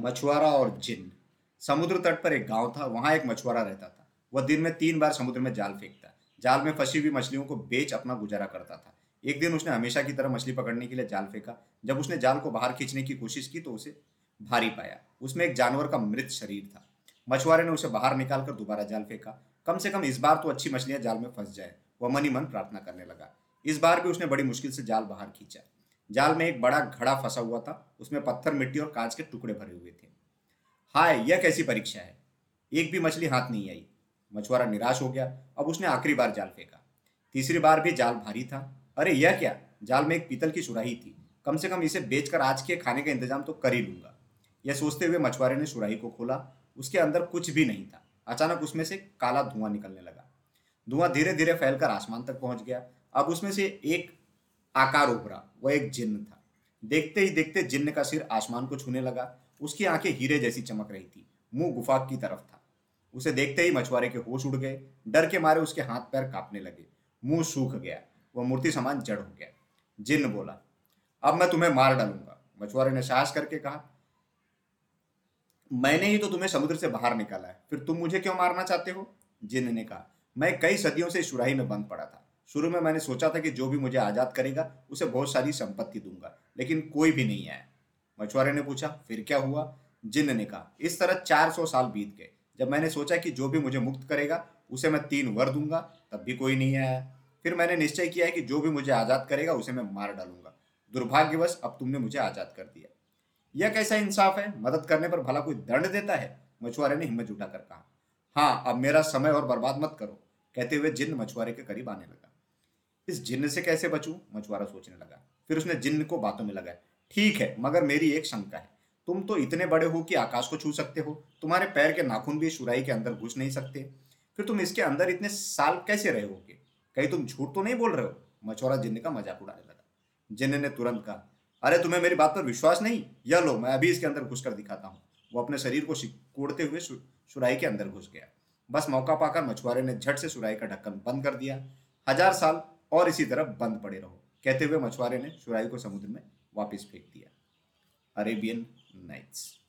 मछुआरा और जिन। समुद्र तट पर एक गाँव था, वहाँ एक मछुआरा रहता था। वह दिन में तीन बार समुद्र में जाल फेंकता। जाल में फंसी हुई मछलियों को बेच अपना गुजारा करता था। एक दिन उसने हमेशा की तरह मछली पकड़ने के लिए जाल फेंका। जब उसने जाल को बाहर खींचने की कोशिश की तो उसे भारी पाया। उसमें एक जानवर का मृत शरीर था। मछुआरे ने उसे बाहर निकालकर दोबारा जाल फेंका। कम से कम इस बार तो अच्छी मछलियाँ जाल में फंस जाए। वह मन ही मन प्रार्थना करने लगा। इस बार भी उसने बड़ी मुश्किल से जाल बाहर खींचा। जाल में एक बड़ा घड़ा फंसा हुआ था, उसमें पत्थर, मिट्टी और कांच के टुकड़े भरे हुए थे। हाय, यह कैसी परीक्षा है? एक भी मछली हाथ नहीं आई। मछुआरा निराश हो गया, अब उसने आखिरी बार जाल फेंका। तीसरी बार भी जाल भारी था। अरे, यह क्या? जाल में एक पीतल की सुराही थी। कम से कम इसे बेचकर आज के खाने का इंतज़ाम तो कर ही लूँगा। यह सोचते हुए मछुआरे ने सुराही को खोला। उसके अंदर कुछ भी नहीं था। अचानक उसमें से काला धुआँ निकलने लगा। धुआँ धीरे धीरे फैलकर आसमान तक पहुँच गया। अब उसमें से एक आकार उभरा वह एक जिन्न था। देखते ही देखते जिन्न का सिर आसमान को छूने लगा। उसकी आँखें हीरे जैसी चमक रही थी। मुँह गुफा की तरफ़ था। उसे देखते ही मछुआरे के होश उड़ गए। डर के मारे उसके हाथ पैर कांपने लगे। मुँह सूख गया। वह मूर्ति समान जड़ हो गया। जिन्न बोला, अब मैं तुम्हें मार डालूँगा। मछुआरे ने साहस करके कहा, मैंने ही तो तुम्हें समुद्र से बाहर निकाला है। फिर तुम मुझे क्यों मारना चाहते हो? जिन्न ने कहा, मैं कई सदियों से सुराही में बंद पड़ा था। शुरू में मैंने सोचा था कि जो भी मुझे आज़ाद करेगा, उसे बहुत सारी संपत्ति दूँगा, लेकिन कोई भी नहीं आया। मछुआरे ने पूछा, फिर क्या हुआ? जिन्न ने कहा, इस तरह चार सौ साल बीत गए। जब मैंने सोचा कि जो भी मुझे मुक्त करेगा, उसे मैं तीन वर दूँगा, तब भी कोई नहीं आया। फिर मैंने निश्चय किया है कि जो भी मुझे आज़ाद करेगा, उसे मैं मार डालूँगा। दुर्भाग्यवश, अब तुमने मुझे आज़ाद कर दिया। यह कैसा इंसाफ है? मदद करने पर भला कोई दंड देता है? मछुआरे ने हिम्मत जुटाकर कहा हाँ अब मेरा समय और बर्बाद मत करो, कहते हुए जिन्न मछुआरे के करीब आने लगा। इस जिन्न से कैसे बचूं? मछुआरा सोचने लगा। फिर उसने जिन्न को बातों में लगाया। ठीक है, मगर मेरी एक शंका है। तुम तो इतने बड़े हो कि आकाश को छू सकते हो। तुम्हारे पैर के नाखून भी सुराई के अंदर घुस नहीं सकते। फिर तुम इसके अंदर इतने साल कैसे रहे होगे? कहीं तुम झूठ तो नहीं बोल रहे हो? मछुआरा जिन्न का मज़ाक उड़ाने लगा। जिन्न ने तुरंत कहा, अरे, तुम्हें मेरी बात पर विश्वास नहीं? यह लो, मैं अभी इसके अंदर घुस कर दिखाता हूँ। वो अपने शरीर को कोड़ते हुए सुराई के अंदर घुस गया। बस मौका पाकर मछुआरे ने झट से सुराई का ढक्कन बंद कर दिया। हज़ार साल और इसी तरह बंद पड़े रहो। कहते हुए मछुआरे ने चुराई को समुद्र में वापस फेंक दिया। Arabian nights